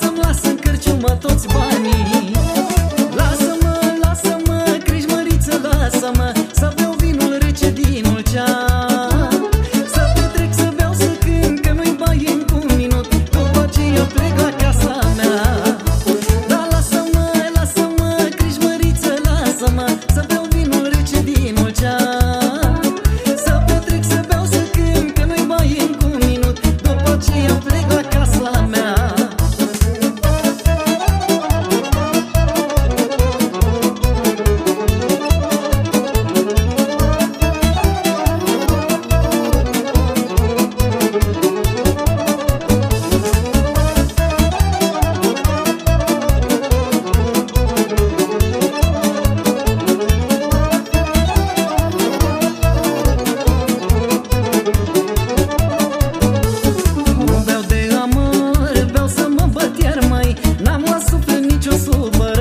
Lasă-mi, nicio sumă